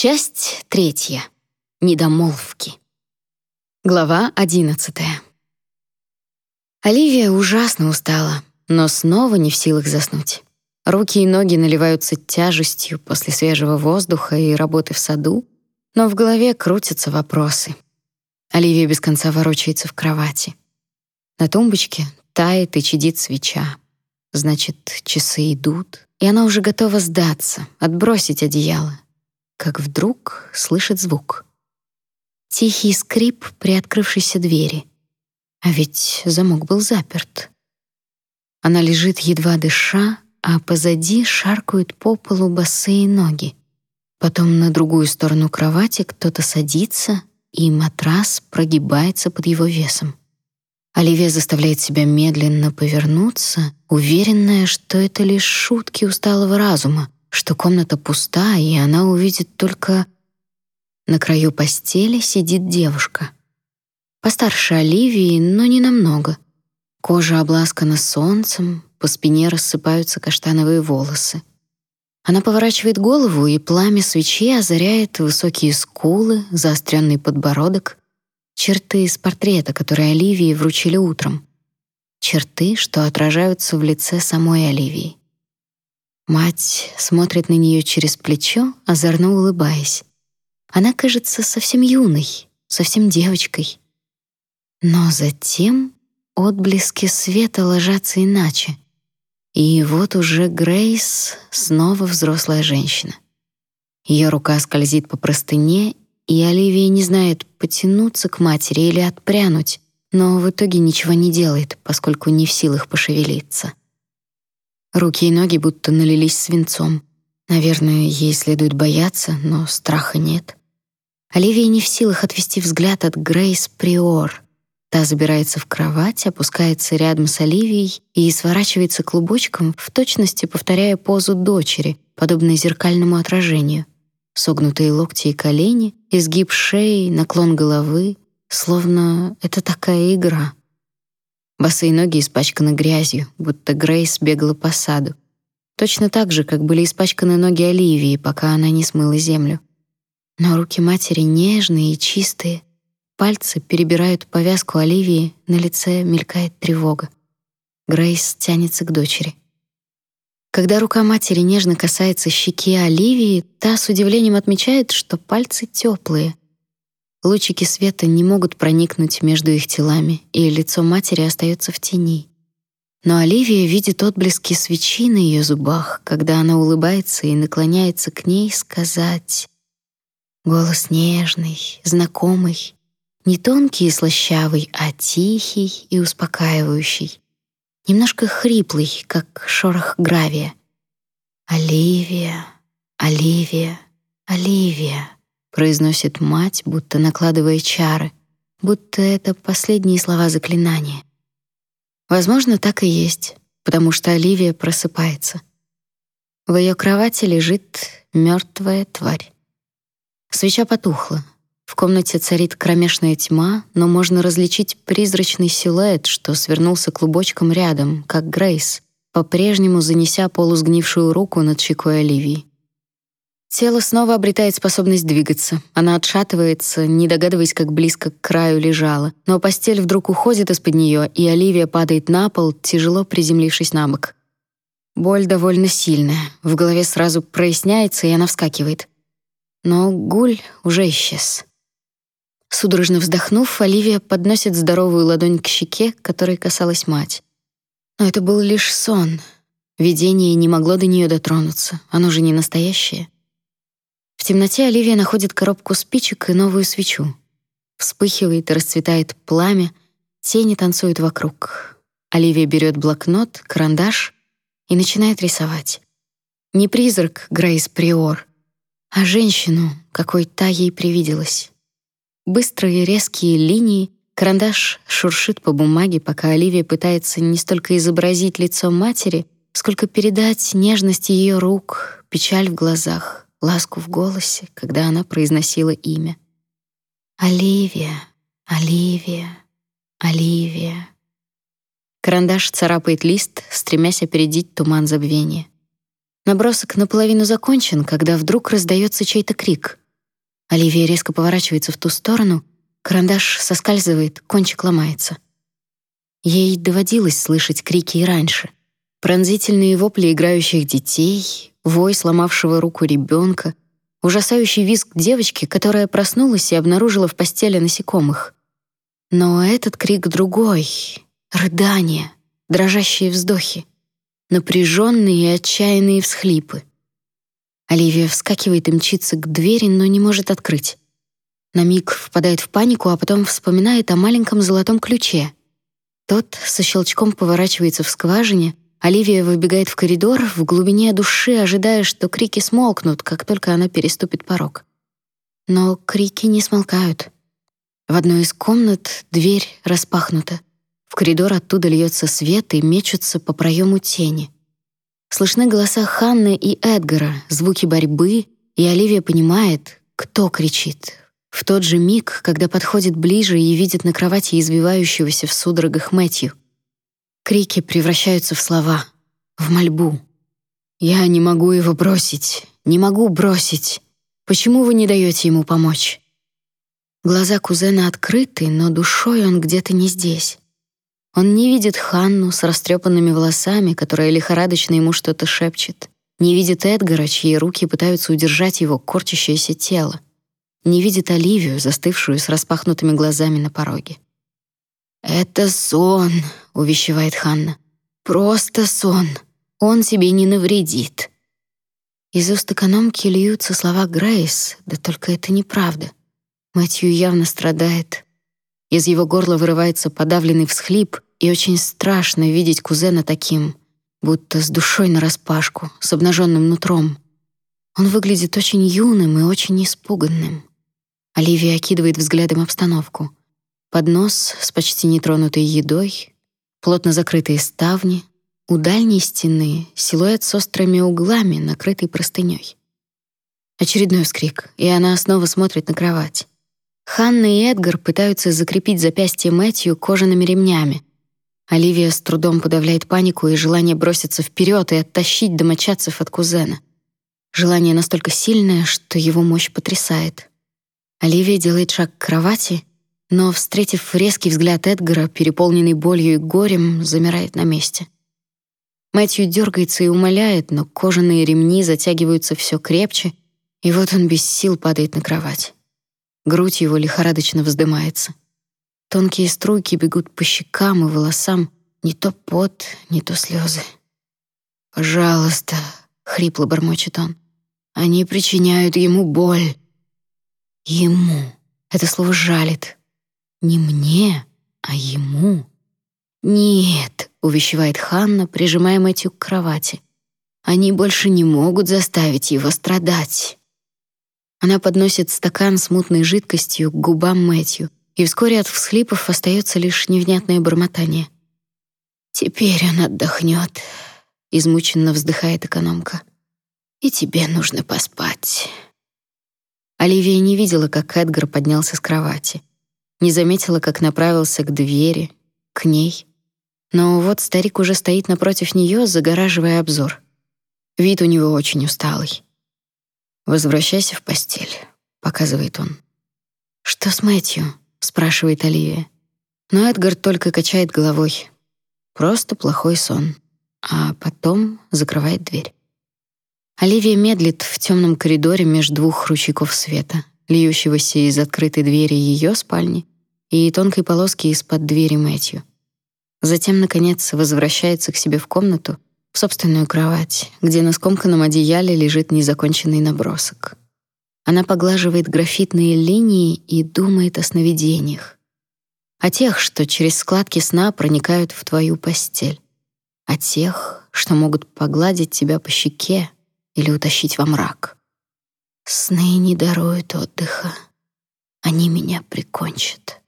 Часть третья. Недомолвки. Глава одиннадцатая. Оливия ужасно устала, но снова не в силах заснуть. Руки и ноги наливаются тяжестью после свежего воздуха и работы в саду, но в голове крутятся вопросы. Оливия без конца ворочается в кровати. На тумбочке тает и чадит свеча. Значит, часы идут, и она уже готова сдаться, отбросить одеяло, как вдруг слышит звук. Тихий скрип при открывшейся двери. А ведь замок был заперт. Она лежит едва дыша, а позади шаркают по полу босые ноги. Потом на другую сторону кровати кто-то садится, и матрас прогибается под его весом. Оливия заставляет себя медленно повернуться, уверенная, что это лишь шутки усталого разума, что комната пуста, и она увидит только... На краю постели сидит девушка. Постарше Оливии, но не намного. Кожа обласкана солнцем, по спине рассыпаются каштановые волосы. Она поворачивает голову, и пламя свечи озаряет высокие скулы, заостренный подбородок, черты из портрета, который Оливии вручили утром. Черты, что отражаются в лице самой Оливии. Мать смотрит на нее через плечо, озорно улыбаясь. Она кажется совсем юной, совсем девочкой. Но затем отблески света ложатся иначе. И вот уже Грейс снова взрослая женщина. Ее рука скользит по простыне, и Оливия не знает, потянуться к матери или отпрянуть, но в итоге ничего не делает, поскольку не в силах пошевелиться. Руки и ноги будто налились свинцом. Наверное, ей следует бояться, но страха нет. Оливия не в силах отвести взгляд от Грейс Приор. Та забирается в кровать, опускается рядом с Оливией и сворачивается клубочком, в точности повторяя позу дочери, подобной зеркальному отражению. Согнутые локти и колени, изгиб шеи, наклон головы, словно это такая игра — Босые ноги испачканы грязью, будто Грейс бегала по саду. Точно так же, как были испачканы ноги Оливии, пока она не смыла землю. Но руки матери нежные и чистые. Пальцы перебирают повязку Оливии, на лице мелькает тревога. Грейс тянется к дочери. Когда рука матери нежно касается щеки Оливии, та с удивлением отмечает, что пальцы теплые — Лучики света не могут проникнуть между их телами, и лицо матери остается в тени. Но Оливия видит отблески свечи на ее зубах, когда она улыбается и наклоняется к ней сказать. Голос нежный, знакомый, не тонкий и слащавый, а тихий и успокаивающий, немножко хриплый, как шорох гравия. Оливия, Оливия, Оливия произносит мать, будто накладывая чары, будто это последние слова заклинания. Возможно, так и есть, потому что Оливия просыпается. В ее кровати лежит мертвая тварь. Свеча потухла. В комнате царит кромешная тьма, но можно различить призрачный силуэт, что свернулся клубочком рядом, как Грейс, по-прежнему занеся полусгнившую руку над щекой Оливии. Тело снова обретает способность двигаться. Она отшатывается, не догадываясь, как близко к краю лежала. Но постель вдруг уходит из-под нее, и Оливия падает на пол, тяжело приземлившись на бок. Боль довольно сильная. В голове сразу проясняется, и она вскакивает. Но гуль уже исчез. Судорожно вздохнув, Оливия подносит здоровую ладонь к щеке, которой касалась мать. Но это был лишь сон. Видение не могло до нее дотронуться. Оно же не настоящее. Темноте Оливия находит коробку спичек и новую свечу. Вспыхивает и расцветает пламя, тени танцуют вокруг. Оливия берет блокнот, карандаш и начинает рисовать. Не призрак Грейс Приор, а женщину, какой та ей привиделась. Быстрые резкие линии, карандаш шуршит по бумаге, пока Оливия пытается не столько изобразить лицо матери, сколько передать нежность ее рук, печаль в глазах, ласку в голосе, когда она произносила имя. Оливия, Оливия, Оливия. Карандаш царапает лист, стремясь опередить туман забвения. Набросок наполовину закончен, когда вдруг раздается чей-то крик. Оливия резко поворачивается в ту сторону, карандаш соскальзывает, кончик ломается. Ей доводилось слышать крики и раньше. Пронзительные вопли играющих детей, вой сломавшего руку ребенка, ужасающий визг девочки, которая проснулась и обнаружила в постели насекомых. Но этот крик другой — рыдание, дрожащие вздохи, напряженные и отчаянные всхлипы. Оливия вскакивает и мчится к двери, но не может открыть. На миг впадает в панику, а потом вспоминает о маленьком золотом ключе. Тот со щелчком поворачивается в скважине, Оливия выбегает в коридор, в глубине души ожидая, что крики смолкнут, как только она переступит порог. Но крики не смолкают. В одной из комнат дверь распахнута. В коридор оттуда льется свет и мечутся по проему тени. Слышны голоса Ханны и Эдгара, звуки борьбы, и Оливия понимает, кто кричит. В тот же миг, когда подходит ближе и видит на кровати извивающегося в судорогах Мэтью. Крики превращаются в слова, в мольбу. «Я не могу его бросить, не могу бросить. Почему вы не даете ему помочь?» Глаза кузена открыты, но душой он где-то не здесь. Он не видит Ханну с растрепанными волосами, которая лихорадочно ему что-то шепчет. Не видит Эдгара, чьи руки пытаются удержать его корчащееся тело. Не видит Оливию, застывшую с распахнутыми глазами на пороге. «Это сон», — увещевает Ханна. «Просто сон. Он тебе не навредит». Из уст экономки льются слова Грейс, да только это неправда. Мэтью явно страдает. Из его горла вырывается подавленный всхлип, и очень страшно видеть кузена таким, будто с душой нараспашку, с обнаженным нутром. Он выглядит очень юным и очень испуганным. Оливия окидывает взглядом обстановку. Поднос с почти нетронутой едой, плотно закрытые ставни, у дальней стены силуэт с острыми углами, накрытый простыней. Очередной вскрик, и она снова смотрит на кровать. Ханна и Эдгар пытаются закрепить запястье Мэтью кожаными ремнями. Оливия с трудом подавляет панику и желание броситься вперед и оттащить домочадцев от кузена. Желание настолько сильное, что его мощь потрясает. Оливия делает шаг к кровати, но, встретив резкий взгляд Эдгара, переполненный болью и горем, замирает на месте. Мэтью дергается и умоляет, но кожаные ремни затягиваются все крепче, и вот он без сил падает на кровать. Грудь его лихорадочно вздымается. Тонкие струйки бегут по щекам и волосам, не то пот, не то слезы. «Пожалуйста», — хрипло бормочет он, — «они причиняют ему боль». «Ему» — это слово жалит. Не мне, а ему. «Нет», — увещевает Ханна, прижимая Мэтью к кровати. «Они больше не могут заставить его страдать». Она подносит стакан с мутной жидкостью к губам Мэтью, и вскоре от всхлипов остается лишь невнятное бормотание. «Теперь он отдохнет», — измученно вздыхает экономка. «И тебе нужно поспать». Оливия не видела, как Эдгар поднялся с кровати. Не заметила, как направился к двери, к ней. Но вот старик уже стоит напротив нее, загораживая обзор. Вид у него очень усталый. «Возвращайся в постель», — показывает он. «Что с Мэтью?» — спрашивает Оливия. Но Эдгар только качает головой. Просто плохой сон. А потом закрывает дверь. Оливия медлит в темном коридоре между двух ручейков света, льющегося из открытой двери ее спальни и тонкой полоски из-под двери Мэтью. Затем, наконец, возвращается к себе в комнату в собственную кровать, где на скомканном одеяле лежит незаконченный набросок. Она поглаживает графитные линии и думает о сновидениях. О тех, что через складки сна проникают в твою постель. О тех, что могут погладить тебя по щеке или утащить во мрак. Сны не даруют отдыха. Они меня прикончат.